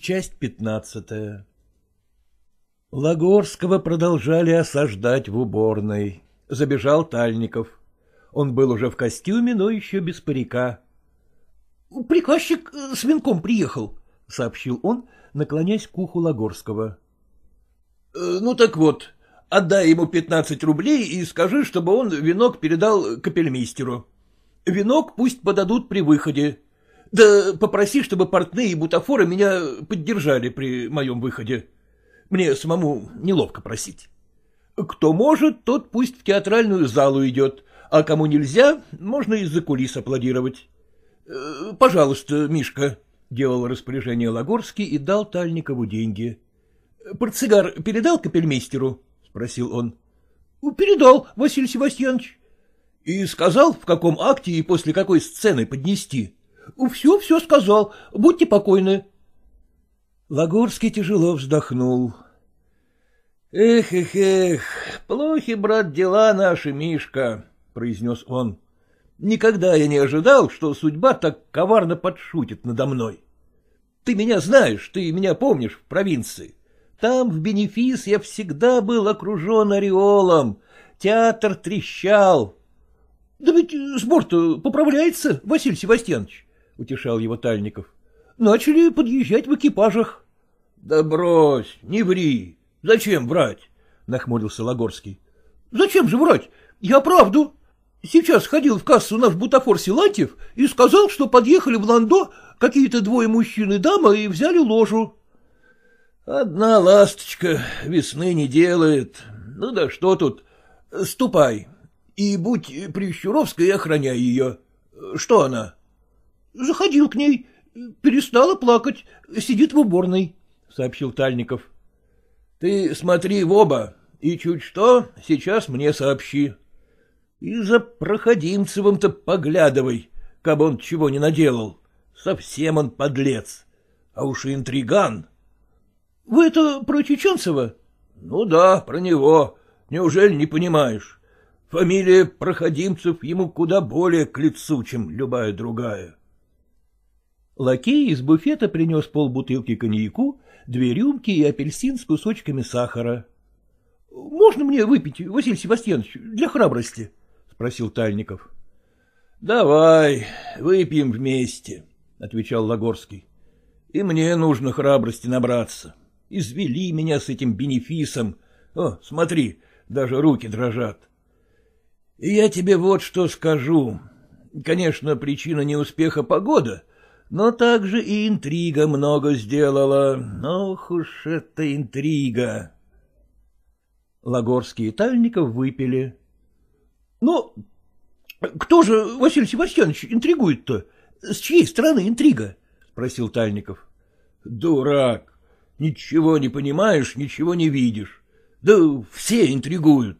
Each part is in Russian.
Часть пятнадцатая Лагорского продолжали осаждать в уборной. Забежал Тальников. Он был уже в костюме, но еще без парика. — Приказчик э, с венком приехал, — сообщил он, наклоняясь к уху Лагорского. «Э, — Ну так вот, отдай ему пятнадцать рублей и скажи, чтобы он венок передал капельмейстеру. Венок пусть подадут при выходе. Да попроси, чтобы портные и бутафоры меня поддержали при моем выходе. Мне самому неловко просить. Кто может, тот пусть в театральную залу идет, а кому нельзя, можно из-за кулис аплодировать. Э, — Пожалуйста, Мишка, — делал распоряжение Лагорский и дал Тальникову деньги. — Портсигар передал капельмейстеру? — спросил он. — Передал, Василий Севастьянович. — И сказал, в каком акте и после какой сцены поднести? — Все, все сказал. Будьте покойны. Лагорский тяжело вздохнул. — Эх, эх, эх, плохи, брат, дела наши, Мишка, — произнес он. — Никогда я не ожидал, что судьба так коварно подшутит надо мной. Ты меня знаешь, ты меня помнишь в провинции. Там, в бенефис, я всегда был окружен ореолом. Театр трещал. — Да ведь сбор-то поправляется, Василий Севастьянович, — утешал его Тальников. — Начали подъезжать в экипажах. — Да брось, не ври. Зачем врать? — нахмурился Лагорский. — Зачем же врать? Я правду. Сейчас ходил в кассу наш бутафор Силантьев и сказал, что подъехали в Ландо какие-то двое мужчин и дама и взяли ложу. — Одна ласточка весны не делает. Ну да что тут? Ступай и будь при Щуровской и охраняй ее. Что она? — Заходил к ней, перестала плакать, сидит в уборной, — сообщил Тальников. Ты смотри в оба, и чуть что, сейчас мне сообщи. И за проходимцевым-то поглядывай, как он чего не наделал. Совсем он подлец. А уж и интриган. — Вы это про Чеченцева? — Ну да, про него. Неужели не понимаешь? Фамилия проходимцев ему куда более к лицу, чем любая другая. Лакей из буфета принес полбутылки коньяку две рюмки и апельсин с кусочками сахара. — Можно мне выпить, Василий Севастьянович, для храбрости? — спросил Тальников. — Давай, выпьем вместе, — отвечал Лагорский. — И мне нужно храбрости набраться. Извели меня с этим бенефисом. О, смотри, даже руки дрожат. И я тебе вот что скажу. Конечно, причина неуспеха — погода, но также и интрига много сделала. Ох уж эта интрига! Лагорский и Тальников выпили. — Ну, кто же, Василий Севастьянович, интригует-то? С чьей стороны интрига? — спросил Тальников. — Дурак! Ничего не понимаешь, ничего не видишь. Да все интригуют.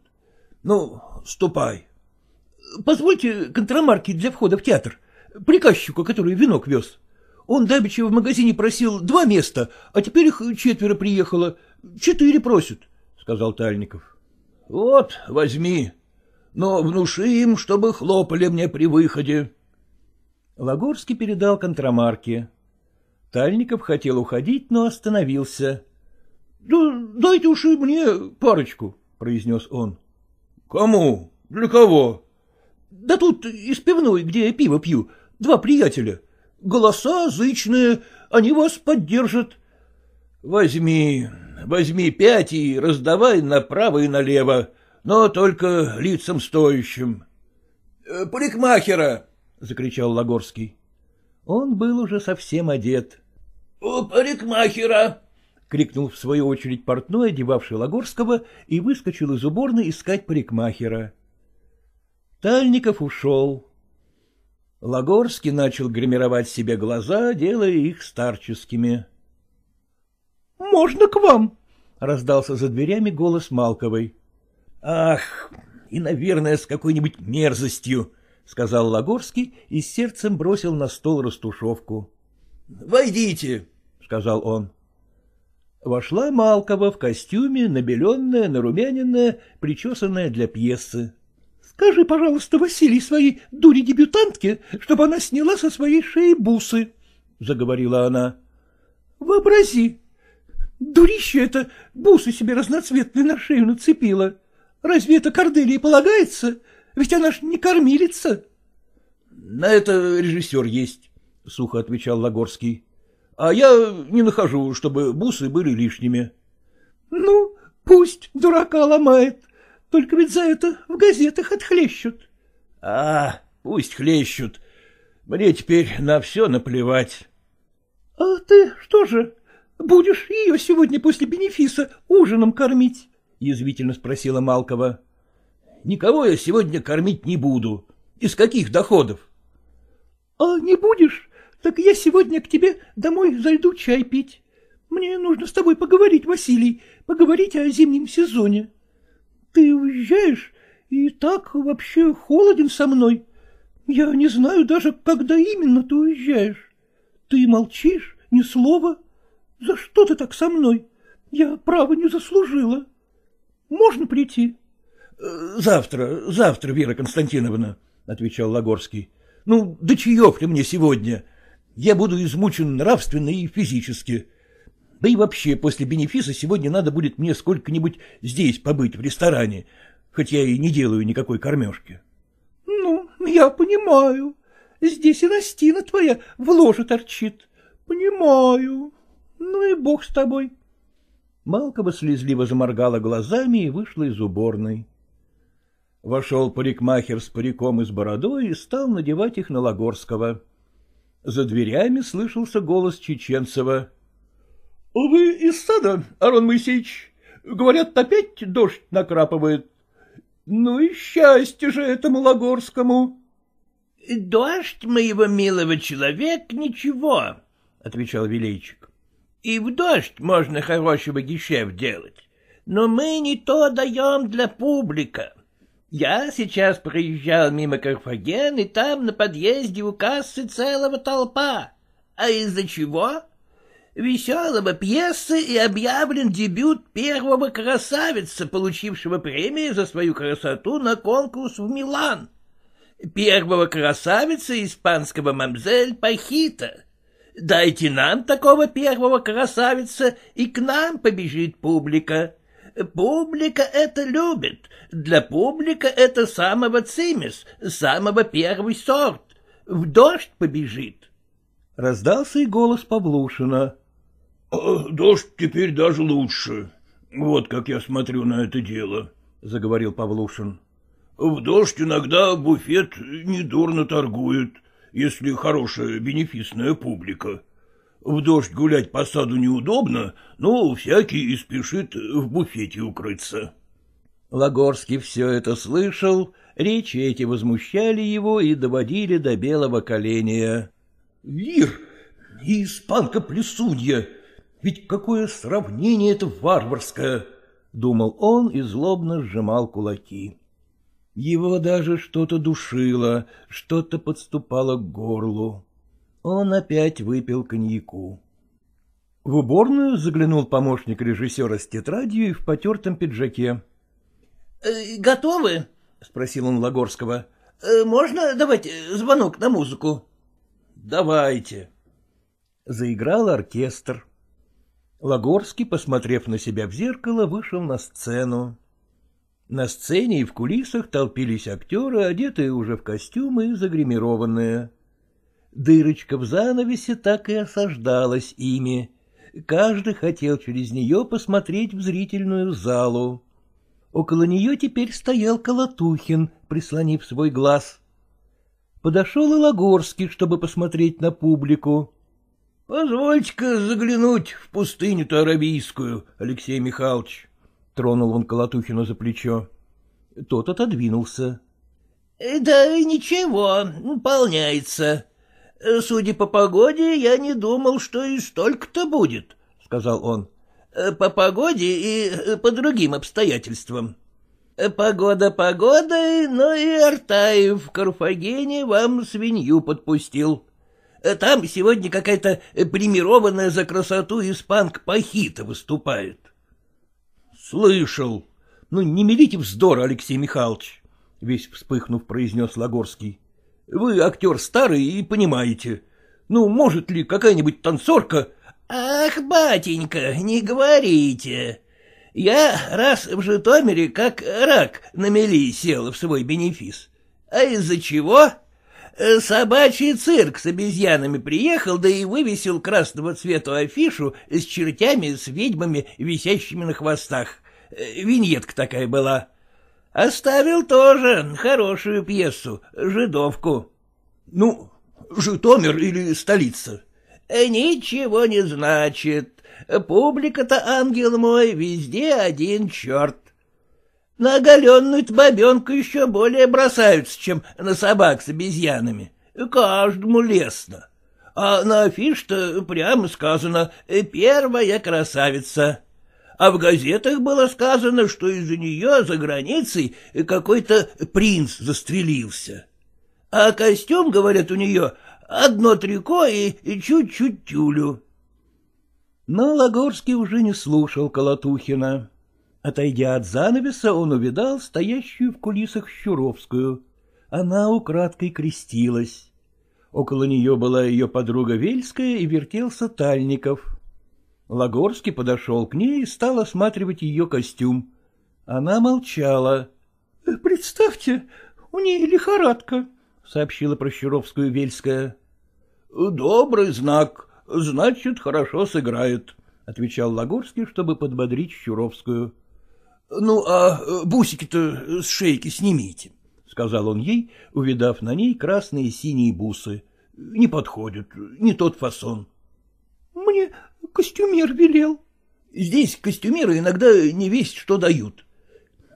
Ну, ступай. — Позвольте контрамарки для входа в театр приказчику, который венок вез. Он давеча в магазине просил два места, а теперь их четверо приехало. Четыре просят, — сказал Тальников. — Вот, возьми. Но внуши им, чтобы хлопали мне при выходе. Лагорский передал контрамарке. Тальников хотел уходить, но остановился. — Да дайте уж и мне парочку, — произнес он. — Кому? Для кого? — Да тут из пивной, где я пиво пью, два приятеля. Голоса зычные, они вас поддержат. — Возьми, возьми пять и раздавай направо и налево, но только лицам стоящим. «Э, — Парикмахера! — закричал Лагорский. Он был уже совсем одет. — У парикмахера! — крикнул в свою очередь портной, одевавший Лагорского, и выскочил из уборной искать парикмахера. Тальников ушел. Лагорский начал гримировать себе глаза, делая их старческими. — Можно к вам? — раздался за дверями голос Малковой. — Ах, и, наверное, с какой-нибудь мерзостью, — сказал Лагорский и сердцем бросил на стол растушевку. — Войдите, — сказал он. Вошла Малкова в костюме, набеленная, нарумяненная, причесанная для пьесы. Скажи, пожалуйста, Василий, своей дуре-дебютантке, чтобы она сняла со своей шеи бусы, — заговорила она. — Вообрази, дурище это бусы себе разноцветные на шею нацепила. Разве это Корделии полагается? Ведь она ж не кормилица. — На это режиссер есть, — сухо отвечал Лагорский. — А я не нахожу, чтобы бусы были лишними. — Ну, пусть дурака ломает, только ведь за это в газетах отхлещут. — А, пусть хлещут. Мне теперь на все наплевать. — А ты что же, будешь ее сегодня после бенефиса ужином кормить? — язвительно спросила Малкова. — Никого я сегодня кормить не буду. Из каких доходов? — А не будешь? Так я сегодня к тебе домой зайду чай пить. Мне нужно с тобой поговорить, Василий, поговорить о зимнем сезоне. Ты уезжаешь и так вообще холоден со мной. Я не знаю даже, когда именно ты уезжаешь. Ты молчишь, ни слова. За что ты так со мной? Я право не заслужила. Можно прийти? — Завтра, завтра, Вера Константиновна, — отвечал Лагорский. — Ну, до чаев ли мне сегодня? Я буду измучен нравственно и физически. Да и вообще, после бенефиса сегодня надо будет мне сколько-нибудь здесь побыть, в ресторане, хоть я и не делаю никакой кормежки. — Ну, я понимаю. Здесь и Настина твоя в ложе торчит. Понимаю. Ну и бог с тобой. Малкова слезливо заморгала глазами и вышла из уборной. Вошел парикмахер с париком и с бородой и стал надевать их на Лагорского. За дверями слышался голос Чеченцева. — Вы из сада, Арон Моисеевич? Говорят, опять дождь накрапывает. Ну и счастье же этому Лагорскому. — Дождь моего милого человека ничего, — отвечал Величик. И в дождь можно хорошего гешев делать, но мы не то даем для публика. Я сейчас проезжал мимо Карфаген, и там на подъезде у кассы целого толпа. А из-за чего? Веселого пьесы и объявлен дебют первого красавица, получившего премию за свою красоту на конкурс в Милан. Первого красавица испанского мамзель Пахита — Дайте нам такого первого красавица, и к нам побежит публика. Публика это любит. Для публика это самого цимис, самого первый сорт. В дождь побежит. Раздался и голос Павлушина. «А, — Дождь теперь даже лучше. Вот как я смотрю на это дело, — заговорил Павлушин. — В дождь иногда буфет недурно торгует если хорошая бенефисная публика. В дождь гулять по саду неудобно, но всякий и спешит в буфете укрыться. Лагорский все это слышал, речи эти возмущали его и доводили до белого коленя. — Лир и испанка-плесунья! Ведь какое сравнение это варварское! — думал он и злобно сжимал кулаки. Его даже что-то душило, что-то подступало к горлу. Он опять выпил коньяку. В уборную заглянул помощник режиссера с тетрадью и в потертом пиджаке. «Э, — Готовы? — спросил он Лагорского. «Э, — Можно давать э, звонок на музыку? — Давайте. Заиграл оркестр. Лагорский, посмотрев на себя в зеркало, вышел на сцену. На сцене и в кулисах толпились актеры, одетые уже в костюмы и загримированные. Дырочка в занавесе так и осаждалась ими. Каждый хотел через нее посмотреть в зрительную залу. Около нее теперь стоял Колотухин, прислонив свой глаз. Подошел и Лагорский, чтобы посмотреть на публику. — Позвольте-ка заглянуть в пустыню-то аравийскую, Алексей Михайлович. — тронул он Колотухину за плечо. Тот отодвинулся. — Да ничего, полняется. Судя по погоде, я не думал, что и столько-то будет, — сказал он. — По погоде и по другим обстоятельствам. Погода погодой, но и Артаев в Карфагене вам свинью подпустил. Там сегодня какая-то примированная за красоту испанка Пахита выступает. Слышал. Ну, не мелите вздор, Алексей Михайлович, — весь вспыхнув, произнес Лагорский. Вы актер старый и понимаете. Ну, может ли какая-нибудь танцорка, Ах, батенька, не говорите. Я раз в Житомире как рак на мели сел в свой бенефис. А из-за чего? Собачий цирк с обезьянами приехал, да и вывесил красного цвета афишу с чертями, с ведьмами, висящими на хвостах. Виньетка такая была. Оставил тоже хорошую пьесу, «Жидовку». — Ну, Житомир или столица? — Ничего не значит. Публика-то, ангел мой, везде один черт. На оголенную-то бабенку еще более бросаются, чем на собак с обезьянами. Каждому лестно. А на афиш-то прямо сказано «Первая красавица». А в газетах было сказано, что из-за нее за границей какой-то принц застрелился. А костюм, говорят, у нее одно трико и чуть-чуть тюлю. Но Лагорский уже не слушал Колотухина. Отойдя от занавеса, он увидал стоящую в кулисах Щуровскую. Она украдкой крестилась. Около нее была ее подруга Вельская и вертелся Тальников. Лагорский подошел к ней и стал осматривать ее костюм. Она молчала. — Представьте, у ней лихорадка, — сообщила про Щуровскую Вельская. — Добрый знак, значит, хорошо сыграет, — отвечал Лагорский, чтобы подбодрить Щуровскую. — Ну, а бусики-то с шейки снимите, — сказал он ей, увидав на ней красные и синие бусы. — Не подходят, не тот фасон. — Мне костюмер велел. — Здесь костюмеры иногда не весть, что дают.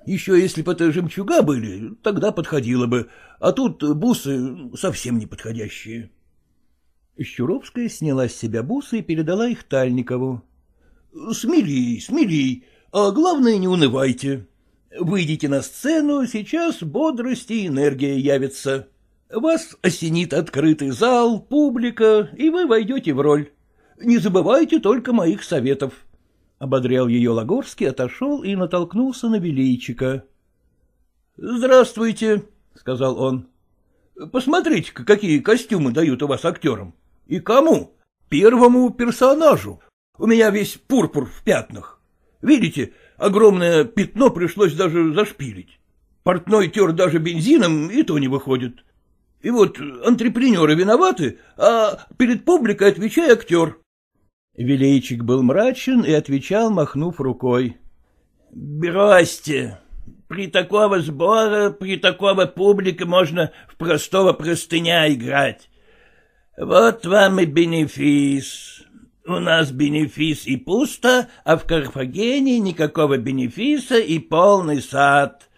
Еще если бы это жемчуга были, тогда подходило бы, а тут бусы совсем не подходящие. Щуровская сняла с себя бусы и передала их Тальникову. — Смелей, смелей, а главное, не унывайте. Выйдите на сцену, сейчас бодрость и энергия явятся. Вас осенит открытый зал, публика, и вы войдете в роль. Не забывайте только моих советов. Ободрял ее Лагорский, отошел и натолкнулся на Величика. — Здравствуйте, — сказал он. — Посмотрите-ка, какие костюмы дают у вас актерам. И кому? Первому персонажу. У меня весь пурпур в пятнах. Видите, огромное пятно пришлось даже зашпилить. Портной тер даже бензином, и то не выходит. И вот антрепренеры виноваты, а перед публикой отвечай актер. Величик был мрачен и отвечал, махнув рукой. — Бросьте. При такого сбора, при такого публике можно в простого простыня играть. Вот вам и бенефис. У нас бенефис и пусто, а в Карфагене никакого бенефиса и полный сад.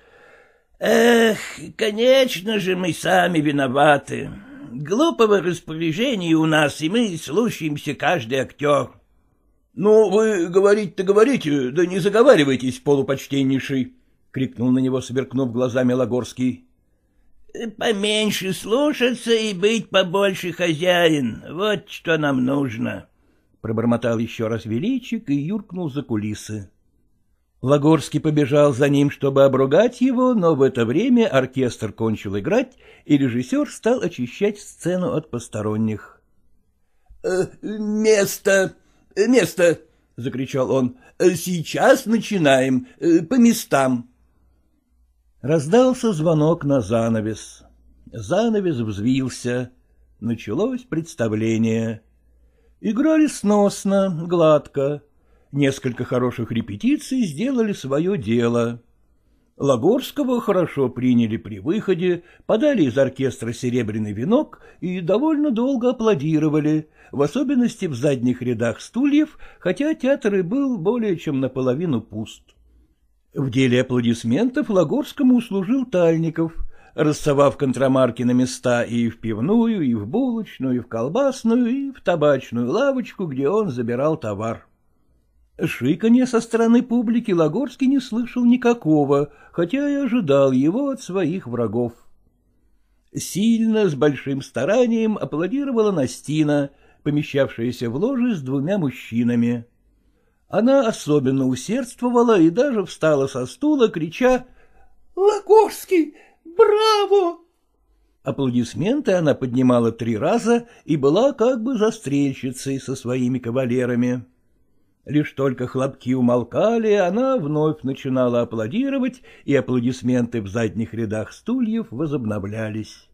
Эх, конечно же, мы сами виноваты. Глупого распоряжения у нас, и мы слушаемся каждый актер. — Ну, вы говорить-то говорите, да не заговаривайтесь, полупочтеннейший, — крикнул на него, сверкнув глазами Лагорский. — Поменьше слушаться и быть побольше хозяин, вот что нам нужно, — пробормотал еще раз величик и юркнул за кулисы. Лагорский побежал за ним, чтобы обругать его, но в это время оркестр кончил играть, и режиссер стал очищать сцену от посторонних. «Э, — Место, место! — закричал он. — Сейчас начинаем, э, по местам. Раздался звонок на занавес. Занавес взвился. Началось представление. Играли сносно, гладко. Несколько хороших репетиций сделали свое дело. Лагорского хорошо приняли при выходе, подали из оркестра серебряный венок и довольно долго аплодировали, в особенности в задних рядах стульев, хотя театр и был более чем наполовину пуст. В деле аплодисментов Лагорскому услужил Тальников, рассовав контрамарки на места и в пивную, и в булочную, и в колбасную, и в табачную лавочку, где он забирал товар. Шиканье со стороны публики Лагорский не слышал никакого, хотя и ожидал его от своих врагов. Сильно, с большим старанием аплодировала Настина, помещавшаяся в ложе с двумя мужчинами. Она особенно усердствовала и даже встала со стула, крича «Лагорский, браво!» Аплодисменты она поднимала три раза и была как бы застрельщицей со своими кавалерами. Лишь только хлопки умолкали, она вновь начинала аплодировать, и аплодисменты в задних рядах стульев возобновлялись.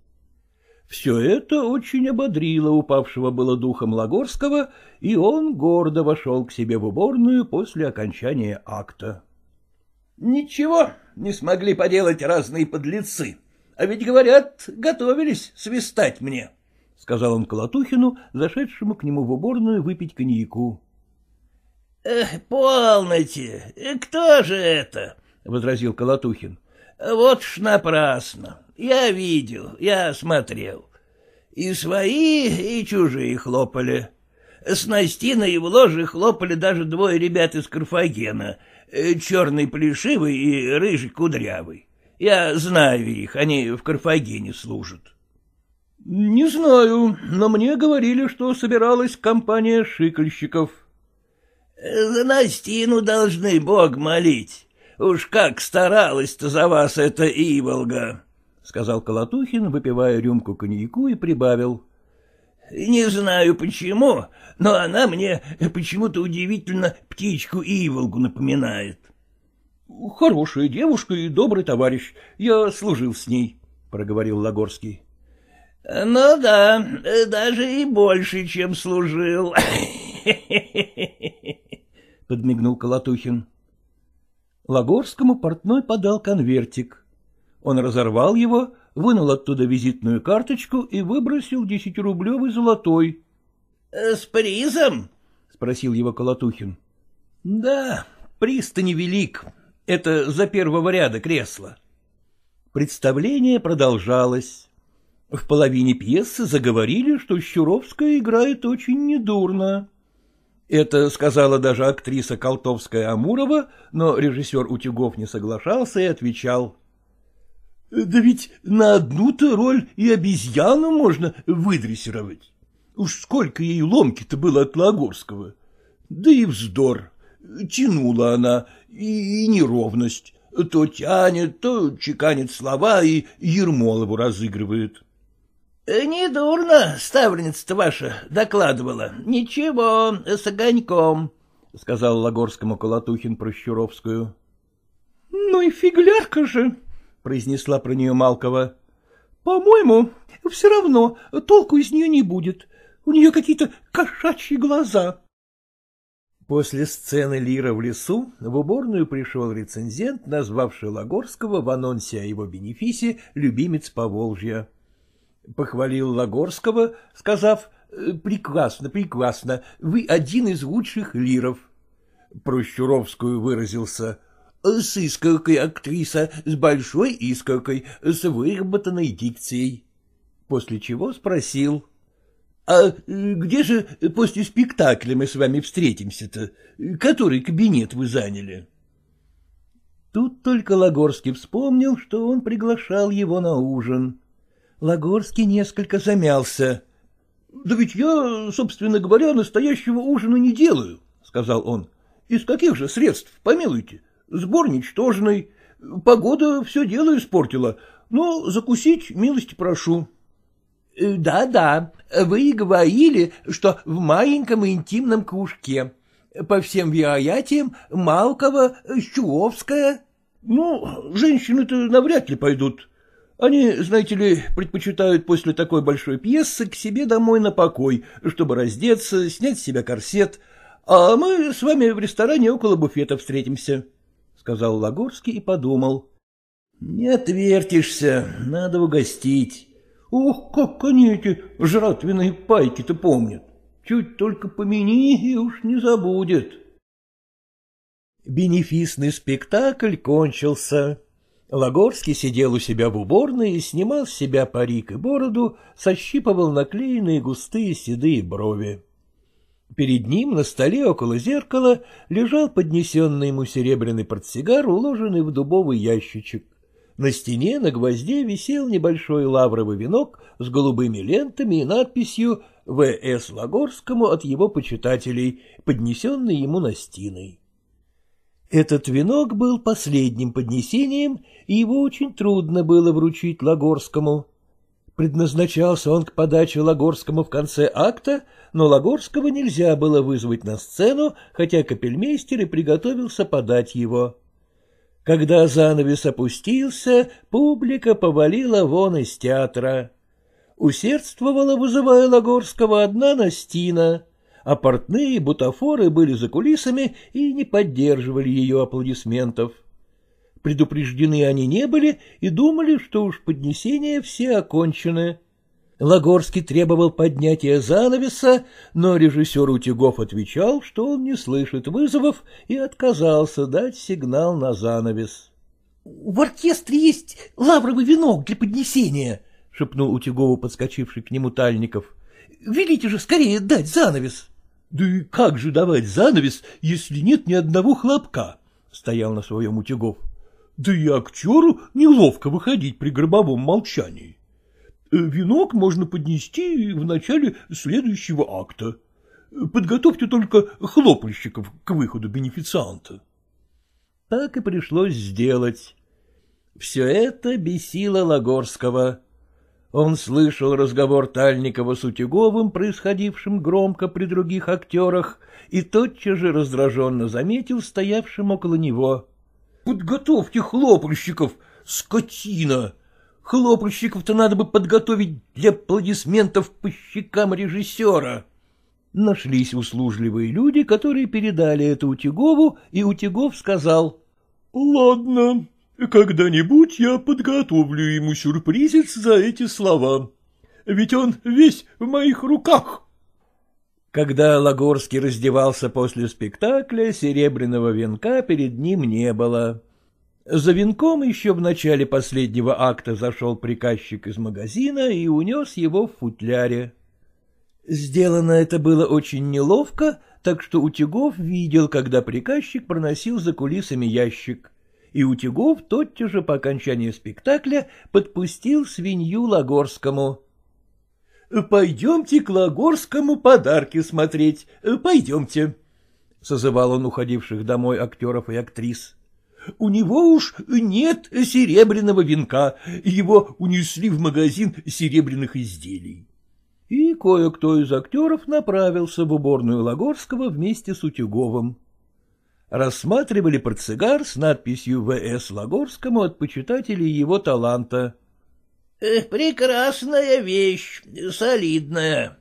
Все это очень ободрило упавшего было духом Лагорского, и он гордо вошел к себе в уборную после окончания акта. — Ничего не смогли поделать разные подлецы, а ведь, говорят, готовились свистать мне, — сказал он Колотухину, зашедшему к нему в уборную выпить коньяку. — Полноте, кто же это? — возразил Колотухин. — Вот ж напрасно. Я видел, я смотрел. И свои, и чужие хлопали. С Настиной в ложе хлопали даже двое ребят из Карфагена, черный плешивый и рыжий кудрявый. Я знаю их, они в Карфагене служат. — Не знаю, но мне говорили, что собиралась компания шикальщиков. — За Настину должны Бог молить. Уж как старалась-то за вас эта Иволга, — сказал Колотухин, выпивая рюмку коньяку и прибавил. — Не знаю почему, но она мне почему-то удивительно птичку Иволгу напоминает. — Хорошая девушка и добрый товарищ. Я служил с ней, — проговорил Лагорский. — Ну да, даже и больше, чем служил. — подмигнул Колотухин. Лагорскому портной подал конвертик. Он разорвал его, вынул оттуда визитную карточку и выбросил десятирублевый золотой. — С призом? — спросил его Колотухин. — Да, приз-то невелик, это за первого ряда кресла. Представление продолжалось. В половине пьесы заговорили, что Щуровская играет очень недурно. Это сказала даже актриса Колтовская-Амурова, но режиссер Утюгов не соглашался и отвечал. — Да ведь на одну-то роль и обезьяну можно выдрессировать. Уж сколько ей ломки-то было от Лагорского. Да и вздор. Тянула она, и, и неровность. То тянет, то чеканит слова и Ермолову разыгрывает. — Недурно ставленница-то ваша докладывала. Ничего, с огоньком, — сказал Лагорскому Колотухин про Щуровскую. — Ну и фиглярка же, — произнесла про нее Малкова. — По-моему, все равно толку из нее не будет. У нее какие-то кошачьи глаза. После сцены «Лира в лесу» в уборную пришел рецензент, назвавший Лагорского в анонсе о его бенефисе «Любимец Поволжья». Похвалил Лагорского, сказав «Прекрасно, прекрасно, вы один из лучших лиров». Про Щуровскую выразился «С искоркой актриса, с большой искоркой, с выработанной дикцией». После чего спросил — А э, где же после спектакля мы с вами встретимся-то? Который кабинет вы заняли? Тут только Лагорский вспомнил, что он приглашал его на ужин. Лагорский несколько замялся. — Да ведь я, собственно говоря, настоящего ужина не делаю, — сказал он. — Из каких же средств, помилуйте? Сбор ничтожный. Погода все дело испортила, но закусить милости прошу. «Да, — Да-да, вы говорили, что в маленьком интимном кружке. По всем вероятиям, Малкова, Щуовская. — Ну, женщины-то навряд ли пойдут. Они, знаете ли, предпочитают после такой большой пьесы к себе домой на покой, чтобы раздеться, снять с себя корсет, а мы с вами в ресторане около буфета встретимся, — сказал Лагорский и подумал. — Не отвертишься, надо угостить. Ух, как они эти жратвенные пайки-то помнят. Чуть только помяни, и уж не забудет. Бенефисный спектакль кончился. Лагорский сидел у себя в уборной и снимал с себя парик и бороду, сощипывал наклеенные густые седые брови. Перед ним на столе около зеркала лежал поднесенный ему серебряный портсигар, уложенный в дубовый ящичек. На стене на гвозде висел небольшой лавровый венок с голубыми лентами и надписью «В.С. Лагорскому от его почитателей», поднесенный ему Настиной. Этот венок был последним поднесением, и его очень трудно было вручить Лагорскому. Предназначался он к подаче Лагорскому в конце акта, но Лагорского нельзя было вызвать на сцену, хотя капельмейстер и приготовился подать его. Когда занавес опустился, публика повалила вон из театра. Усердствовала, вызывая Лагорского, одна Настина, а портные бутафоры были за кулисами и не поддерживали ее аплодисментов. Предупреждены они не были и думали, что уж поднесения все окончены. Лагорский требовал поднятия занавеса, но режиссер Утюгов отвечал, что он не слышит вызовов и отказался дать сигнал на занавес. — В оркестре есть лавровый венок для поднесения, — шепнул Утюгову подскочивший к нему Тальников. — Велите же скорее дать занавес. — Да и как же давать занавес, если нет ни одного хлопка? — стоял на своем Утюгов. — Да и актеру неловко выходить при гробовом молчании. Э, венок можно поднести в начале следующего акта. Подготовьте только хлопальщиков к выходу бенефицианта. Так и пришлось сделать. Все это бесило Лагорского. Он слышал разговор Тальникова с Утюговым, происходившим громко при других актерах, и тотчас же раздраженно заметил стоявшим около него. — Подготовьте хлопальщиков, скотина! Хлопальщиков-то надо бы подготовить для аплодисментов по щекам режиссера. Нашлись услужливые люди, которые передали это Утюгову, и Утюгов сказал. — Ладно, когда-нибудь я подготовлю ему сюрпризец за эти слова. Ведь он весь в моих руках. Когда Лагорский раздевался после спектакля, серебряного венка перед ним не было. За венком еще в начале последнего акта зашел приказчик из магазина и унес его в футляре. Сделано это было очень неловко, так что Утюгов видел, когда приказчик проносил за кулисами ящик, и Утюгов тотчас же по окончании спектакля подпустил свинью Лагорскому. — Пойдемте к Лагорскому подарки смотреть, пойдемте, — созывал он уходивших домой актеров и актрис. У него уж нет серебряного венка, его унесли в магазин серебряных изделий. И кое-кто из актеров направился в уборную Лагорского вместе с Утюговым. Рассматривали портсигар с надписью «В.С. Лагорскому» от почитателей его таланта. «Э, — Прекрасная вещь, солидная,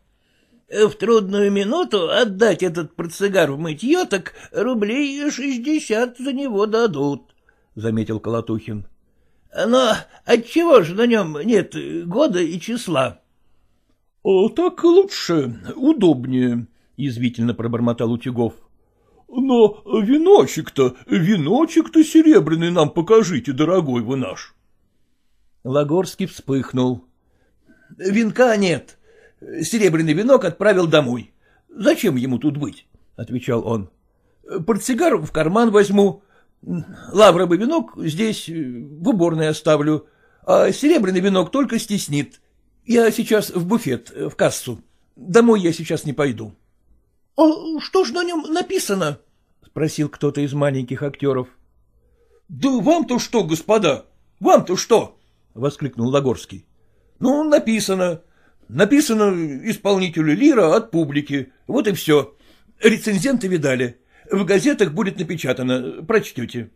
в трудную минуту отдать этот портсигар в мытье, так рублей шестьдесят за него дадут, — заметил Колотухин. — Но отчего же на нем нет года и числа? — Так лучше, удобнее, — язвительно пробормотал Утюгов. — Но веночек-то, веночек-то серебряный нам покажите, дорогой вы наш. Лагорский вспыхнул. — Венка нет, Серебряный венок отправил домой. Зачем ему тут быть? — отвечал он. — Портсигар в карман возьму. Лавровый венок здесь в уборной оставлю, а серебряный венок только стеснит. Я сейчас в буфет, в кассу. Домой я сейчас не пойду. — А что ж на нем написано? — спросил кто-то из маленьких актеров. — Да вам-то что, господа? Вам-то что? — воскликнул Лагорский. — Ну, написано. Написано исполнителю лира от публики. Вот и все. Рецензенты видали. В газетах будет напечатано. Прочтете.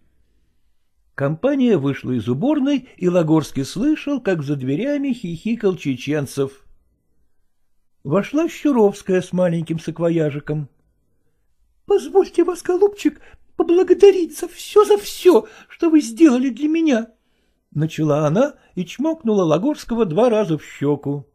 Компания вышла из уборной, и Лагорский слышал, как за дверями хихикал чеченцев. Вошла Щуровская с маленьким саквояжиком. — Позвольте вас, голубчик, поблагодарить за все, за все, что вы сделали для меня. Начала она и чмокнула Лагорского два раза в щеку.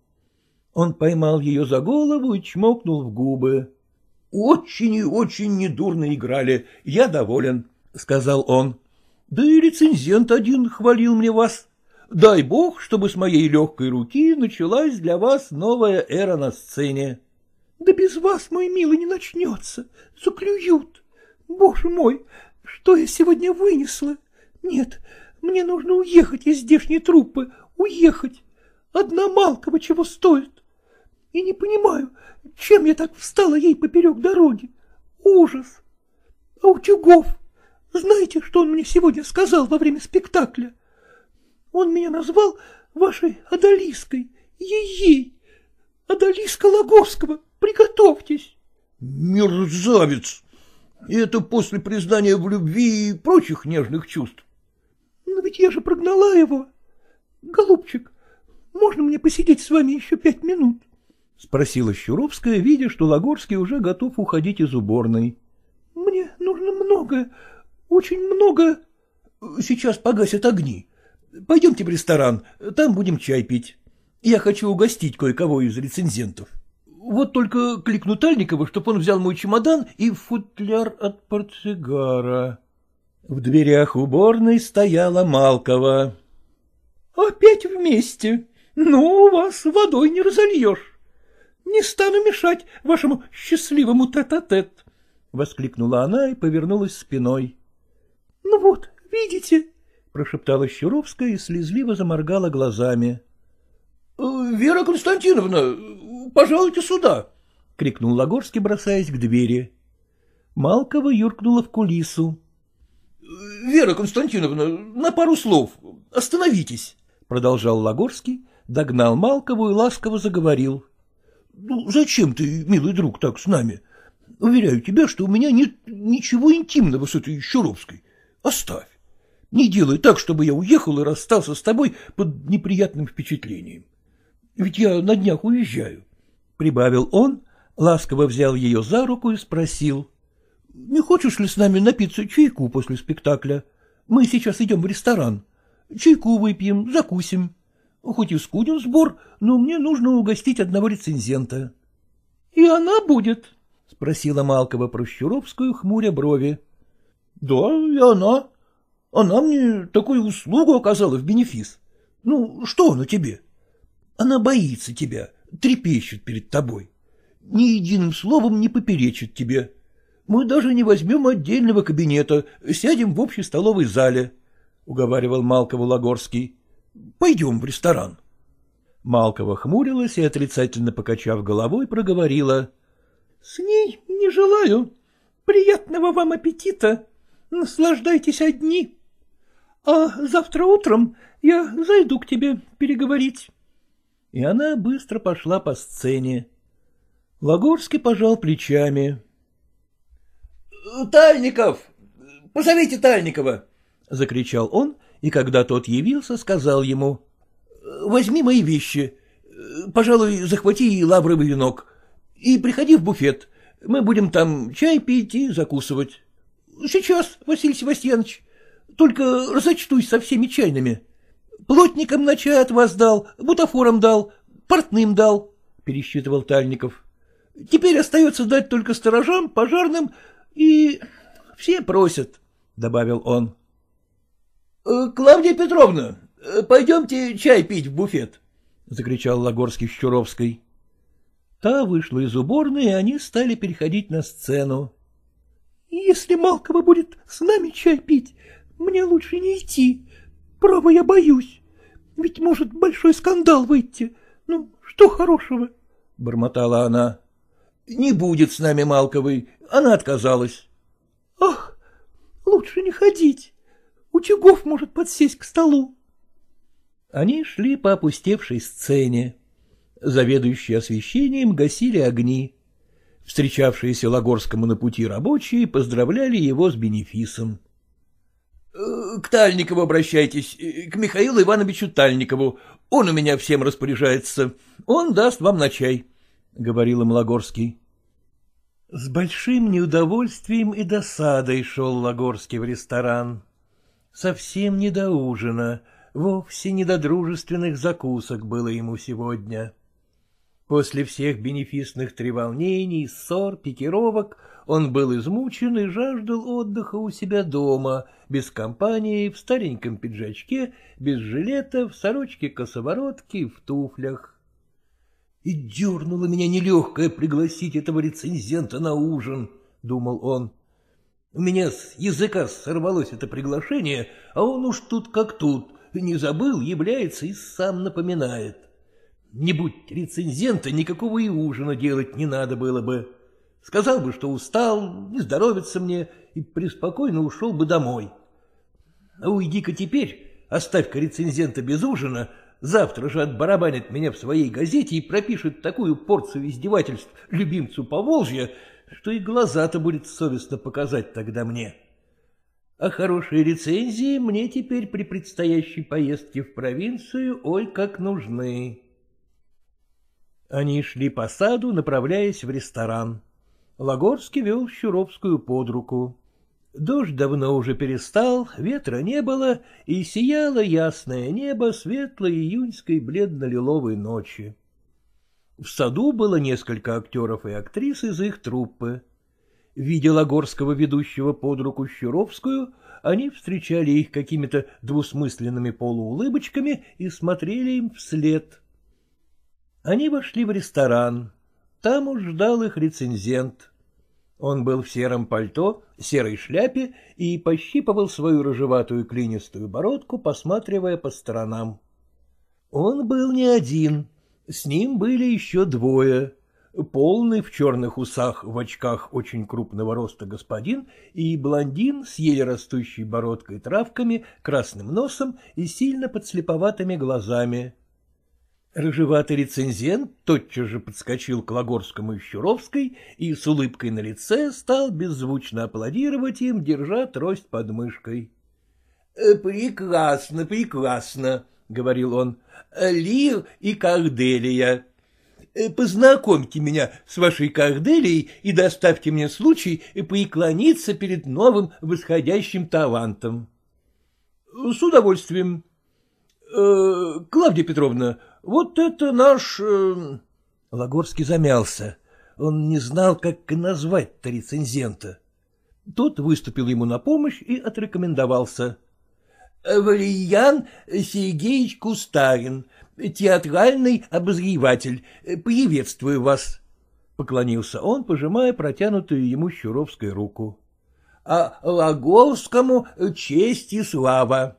Он поймал ее за голову и чмокнул в губы. — Очень и очень недурно играли, я доволен, — сказал он. — Да и рецензент один хвалил мне вас. Дай бог, чтобы с моей легкой руки началась для вас новая эра на сцене. — Да без вас, мой милый, не начнется. Заклюют. Боже мой, что я сегодня вынесла? Нет, мне нужно уехать из здешней труппы, уехать. Одна Малкова чего стоит. И не понимаю, чем я так встала ей поперек дороги. Ужас! А Утюгов, знаете, что он мне сегодня сказал во время спектакля? Он меня назвал вашей Адалиской Ей-ей! Одолиска Лагорского, приготовьтесь. Мерзавец! И это после признания в любви и прочих нежных чувств. Ведь я же прогнала его. Голубчик, можно мне посидеть с вами еще пять минут? — спросила Щуровская, видя, что Лагорский уже готов уходить из уборной. — Мне нужно много, очень много. — Сейчас погасят огни. Пойдемте в ресторан, там будем чай пить. Я хочу угостить кое-кого из рецензентов. Вот только кликну Тальникова, чтоб он взял мой чемодан и футляр от портсигара. В дверях уборной стояла Малкова. — Опять вместе? Ну, вас водой не разольешь. Не стану мешать вашему счастливому тет-а-тет, -тет, — воскликнула она и повернулась спиной. — Ну вот, видите? — прошептала Щуровская и слезливо заморгала глазами. — Вера Константиновна, пожалуйте сюда! — крикнул Лагорский, бросаясь к двери. Малкова юркнула в кулису. — Вера Константиновна, на пару слов, остановитесь, — продолжал Лагорский, догнал Малкову и ласково заговорил. — Ну, зачем ты, милый друг, так с нами? Уверяю тебя, что у меня нет ничего интимного с этой Щуровской. Оставь. Не делай так, чтобы я уехал и расстался с тобой под неприятным впечатлением. Ведь я на днях уезжаю. Прибавил он, ласково взял ее за руку и спросил. — Не хочешь ли с нами напиться чайку после спектакля? Мы сейчас идем в ресторан. Чайку выпьем, закусим. Хоть и скуден сбор, но мне нужно угостить одного рецензента. — И она будет? — спросила Малкова про Щуровскую, хмуря брови. — Да, и она. Она мне такую услугу оказала в бенефис. Ну, что она тебе? Она боится тебя, трепещет перед тобой. Ни единым словом не поперечит тебе. Мы даже не возьмем отдельного кабинета, сядем в общей столовой зале, — уговаривал Малкову Лагорский. — Пойдем в ресторан. Малкова хмурилась и, отрицательно покачав головой, проговорила. — С ней не желаю. Приятного вам аппетита. Наслаждайтесь одни. А завтра утром я зайду к тебе переговорить. И она быстро пошла по сцене. Лагорский пожал плечами. — Тальников! Позовите Тальникова! — закричал он, и когда тот явился, сказал ему. — Возьми мои вещи. Пожалуй, захвати и лавровый венок. И приходи в буфет. Мы будем там чай пить и закусывать. — Сейчас, Василий Севастьянович. Только разочтусь со всеми чайными. Плотникам на чай от вас дал, бутафорам дал, портным дал, — пересчитывал Тальников. Теперь остается дать только сторожам, пожарным и... все просят, — добавил он. «Э, — Клавдия Петровна, пойдемте чай пить в буфет, — закричал Лагорский с Чуровской. Та вышла из уборной, и они стали переходить на сцену. — Если Малкова будет с нами чай пить, мне лучше не идти. Право, я боюсь. Ведь может большой скандал выйти. Ну, что хорошего? — бормотала она. — Не будет с нами Малковой. Она отказалась. — Ах, лучше не ходить. Утюгов может подсесть к столу. Они шли по опустевшей сцене. Заведующие освещением гасили огни. Встречавшиеся Лагорскому на пути рабочие поздравляли его с бенефисом. — К Тальникову обращайтесь, к Михаилу Ивановичу Тальникову. Он у меня всем распоряжается. Он даст вам на чай, — говорил им Лагорский. С большим неудовольствием и досадой шел Лагорский в ресторан. Совсем не до ужина, вовсе не до дружественных закусок было ему сегодня. После всех бенефисных треволнений, ссор, пикировок он был измучен и жаждал отдыха у себя дома, без компании, в стареньком пиджачке, без жилета, в сорочке-косоворотке в туфлях. И дернуло меня нелегкое пригласить этого рецензента на ужин, — думал он. У меня с языка сорвалось это приглашение, а он уж тут как тут, не забыл, является и сам напоминает. Не будь рецензента, никакого и ужина делать не надо было бы. Сказал бы, что устал, не здоровится мне, и преспокойно ушел бы домой. А уйди-ка теперь, оставь-ка рецензента без ужина, завтра же отбарабанит меня в своей газете и пропишет такую порцию издевательств любимцу Поволжья, что и глаза-то будет совестно показать тогда мне. А хорошие рецензии мне теперь при предстоящей поездке в провинцию ой как нужны. Они шли по саду, направляясь в ресторан. Лагорский вел Щуровскую под руку. Дождь давно уже перестал, ветра не было, и сияло ясное небо светлой июньской бледно-лиловой ночи. В саду было несколько актеров и актрис из их труппы. Видя Лагорского ведущего под руку Щуровскую, они встречали их какими-то двусмысленными полуулыбочками и смотрели им вслед. Они вошли в ресторан. Там уж ждал их рецензент. Он был в сером пальто, серой шляпе и пощипывал свою рыжеватую клинистую бородку, посматривая по сторонам. Он был не один, с ним были еще двое. Полный в черных усах, в очках очень крупного роста господин и блондин с еле растущей бородкой травками, красным носом и сильно подслеповатыми глазами. Рыжеватый рецензент тотчас же подскочил к Лагорскому и Щуровской и с улыбкой на лице стал беззвучно аплодировать им, держа трость под мышкой. «Э, — Прекрасно, прекрасно, — говорил он, — Лир и Корделия. Э, познакомьте меня с вашей Корделией и доставьте мне случай преклониться перед новым восходящим талантом. — С удовольствием. Э, — Клавдия Петровна, вот это наш... Э... Лагорский замялся. Он не знал, как назвать-то рецензента. Тот выступил ему на помощь и отрекомендовался. — Валиян Сергеевич Кустарин, театральный обозреватель. Приветствую вас. Поклонился он, пожимая протянутую ему Щуровской руку. — А Лагорскому честь и слава.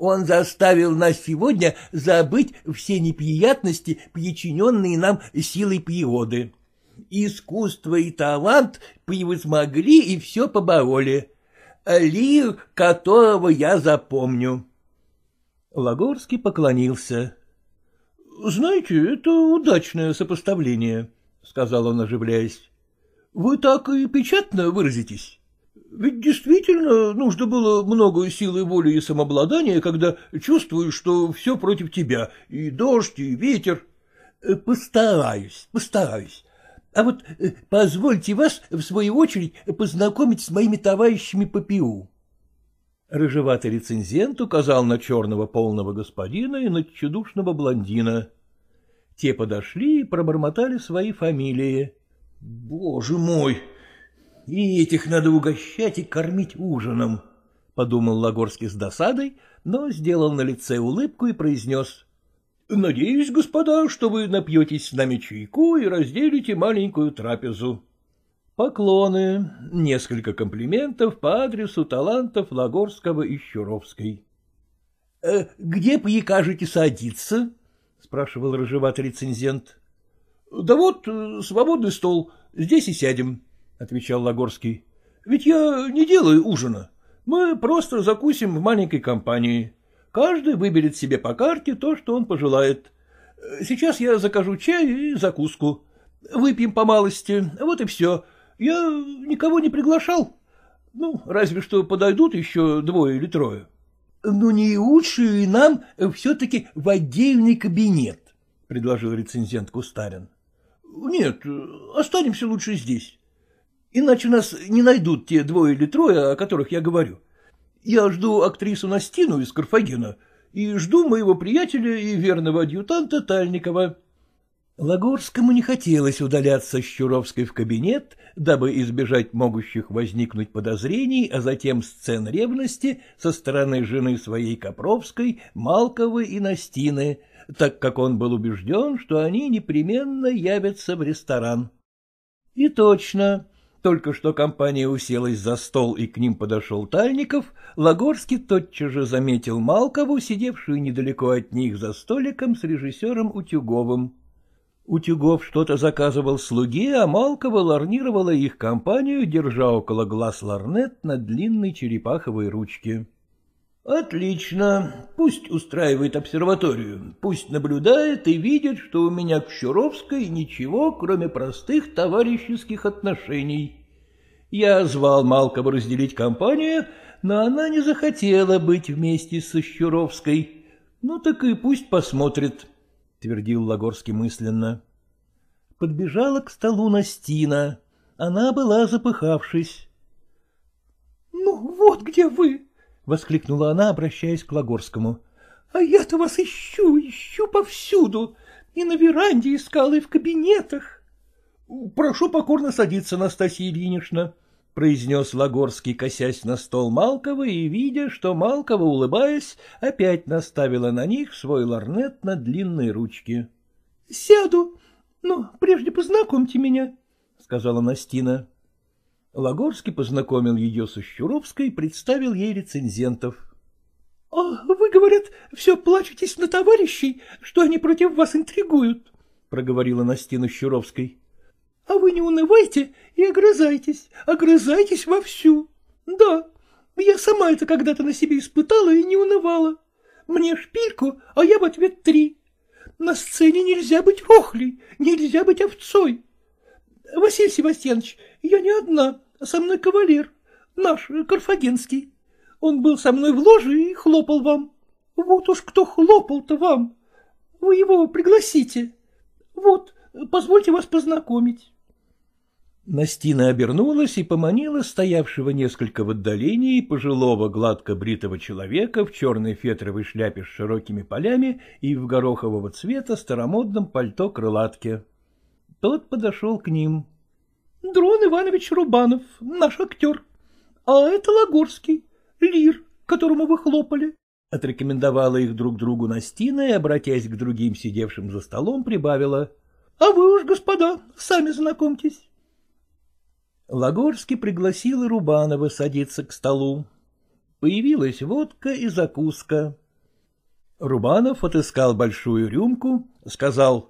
Он заставил нас сегодня забыть все неприятности, причиненные нам силой природы. Искусство и талант превозмогли и все побороли. Лир, которого я запомню. Лагорский поклонился. — Знаете, это удачное сопоставление, — сказал он, оживляясь. — Вы так и печатно выразитесь? Ведь действительно нужно было много силы воли и самообладания, когда чувствуешь, что все против тебя, и дождь, и ветер. Э, постараюсь, постараюсь. А вот э, позвольте вас, в свою очередь, познакомить с моими товарищами по ПИУ. Рыжеватый рецензент указал на черного полного господина и на тщедушного блондина. Те подошли и пробормотали свои фамилии. — Боже мой! И этих надо угощать и кормить ужином, — подумал Лагорский с досадой, но сделал на лице улыбку и произнес. — Надеюсь, господа, что вы напьетесь с нами чайку и разделите маленькую трапезу. Поклоны, несколько комплиментов по адресу талантов Лагорского и Щуровской. «Э, — Где прикажете садиться? — спрашивал рыжеватый рецензент. — Да вот, э, свободный стол, здесь и сядем, — отвечал Лагорский. — Ведь я не делаю ужина. Мы просто закусим в маленькой компании. Каждый выберет себе по карте то, что он пожелает. Сейчас я закажу чай и закуску. Выпьем по малости, вот и все. Я никого не приглашал. Ну, разве что подойдут еще двое или трое. — Ну, не лучше и нам все-таки в отдельный кабинет, — предложил рецензент Кустарин. — Нет, останемся лучше здесь. Иначе нас не найдут те двое или трое, о которых я говорю. Я жду актрису Настину из Карфагена и жду моего приятеля и верного адъютанта Тальникова. Лагорскому не хотелось удаляться с Щуровской в кабинет, дабы избежать могущих возникнуть подозрений, а затем сцен ревности со стороны жены своей Копровской, Малковой и Настины, так как он был убежден, что они непременно явятся в ресторан. И точно, только что компания уселась за стол, и к ним подошел Тальников, Лагорский тотчас же заметил Малкову, сидевшую недалеко от них за столиком с режиссером Утюговым. Утюгов что-то заказывал слуге, а Малкова ларнировала их компанию, держа около глаз ларнет на длинной черепаховой ручке. — Отлично. Пусть устраивает обсерваторию, пусть наблюдает и видит, что у меня к Щуровской ничего, кроме простых товарищеских отношений. Я звал Малкова разделить компанию, но она не захотела быть вместе со Щуровской. Ну так и пусть посмотрит, — твердил Лагорский мысленно. Подбежала к столу Настина. Она была запыхавшись. — Ну, вот где вы! — воскликнула она, обращаясь к Лагорскому. — А я-то вас ищу, ищу повсюду. И на веранде искала, и в кабинетах. — Прошу покорно садиться, Настасья Ильинична, — произнес Лагорский, косясь на стол Малкова и видя, что Малкова, улыбаясь, опять наставила на них свой ларнет на длинной ручке. — Сяду, но прежде познакомьте меня, — сказала Настина. Лагорский познакомил ее со Щуровской, представил ей рецензентов. — А вы, говорят, все плачетесь на товарищей, что они против вас интригуют, — проговорила Настина Щуровской. — А вы не унывайте и огрызайтесь, огрызайтесь вовсю. Да, я сама это когда-то на себе испытала и не унывала. Мне шпильку, а я в ответ три. На сцене нельзя быть рохлей, нельзя быть овцой. Василий Севастьянович, я не одна, а со мной кавалер, наш, карфагенский. Он был со мной в ложе и хлопал вам. Вот уж кто хлопал-то вам. Вы его пригласите. Вот, позвольте вас познакомить. Настина обернулась и поманила стоявшего несколько в отдалении пожилого гладко бритого человека в черной фетровой шляпе с широкими полями и в горохового цвета старомодном пальто крылатке. Тот подошел к ним. — Дрон Иванович Рубанов, наш актер. А это Лагорский, лир, которому вы хлопали. Отрекомендовала их друг другу Настина и, обратясь к другим сидевшим за столом, прибавила. — А вы уж, господа, сами знакомьтесь. Лагорский пригласил и Рубанова садиться к столу. Появилась водка и закуска. Рубанов отыскал большую рюмку, сказал —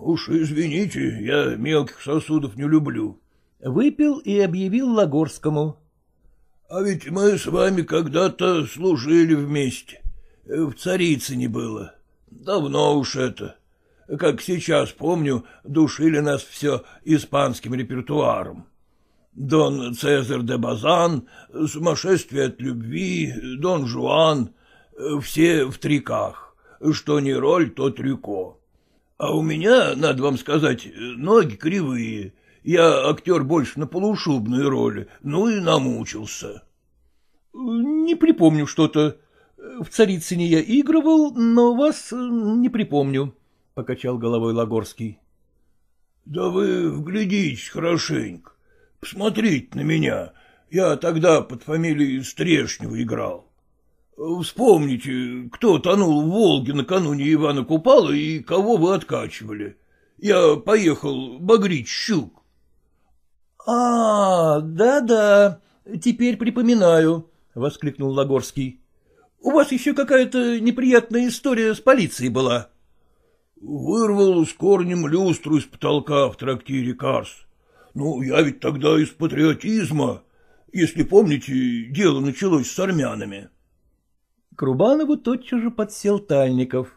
Уж извините, я мелких сосудов не люблю. Выпил и объявил Лагорскому. — А ведь мы с вами когда-то служили вместе. В Царицыне было. Давно уж это. Как сейчас помню, душили нас все испанским репертуаром. Дон Цезарь де Базан, Сумасшествие от любви, Дон Жуан — все в триках. Что не роль, то трюко. А у меня, надо вам сказать, ноги кривые. Я актер больше на полушубной роли, ну и намучился. — Не припомню что-то. В Царицыне я игрывал, но вас не припомню, — покачал головой Лагорский. — Да вы вглядитесь хорошенько. Посмотрите на меня. Я тогда под фамилией Стрешнева играл. Вспомните, кто тонул в Волге накануне Ивана Купала и кого вы откачивали. Я поехал багрить щук. — А, да-да, теперь припоминаю, — воскликнул Лагорский. — У вас еще какая-то неприятная история с полицией была. — Вырвал с корнем люстру из потолка в трактире Карс. Ну, я ведь тогда из патриотизма. Если помните, дело началось с армянами. К Рубанову тотчас же подсел Тальников.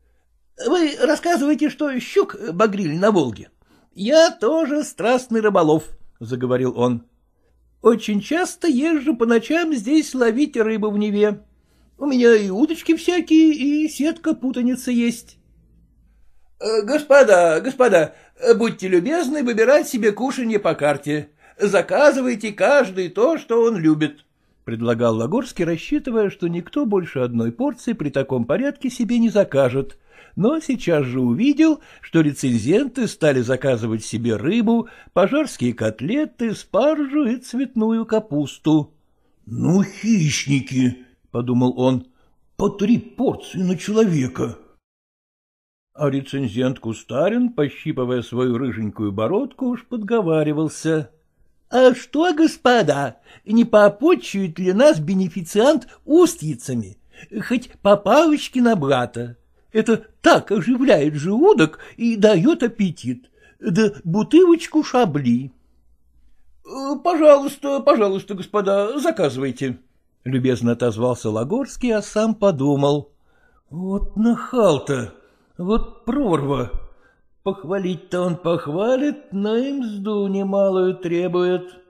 — Вы рассказываете, что щук багрили на Волге. Я тоже страстный рыболов, — заговорил он. — Очень часто езжу по ночам здесь ловить рыбу в Неве. У меня и удочки всякие, и сетка путаница есть. Господа, господа, будьте любезны выбирать себе кушанье по карте. Заказывайте каждый то, что он любит, — предлагал Лагорский, рассчитывая, что никто больше одной порции при таком порядке себе не закажет, но сейчас же увидел, что рецензенты стали заказывать себе рыбу, пожарские котлеты, спаржу и цветную капусту. — Ну, хищники, — подумал он, — по три порции на человека. — а рецензент Кустарин, пощипывая свою рыженькую бородку, уж подговаривался. — А что, господа, не попочует ли нас бенефициант устьицами? Хоть по палочке на брата. Это так оживляет желудок и дает аппетит. Да бутылочку шабли. — Пожалуйста, пожалуйста, господа, заказывайте, —— любезно отозвался Лагорский, а сам подумал. — Вот нахал-то, вот прорва. Похвалить-то он похвалит, но и мзду немалую требует.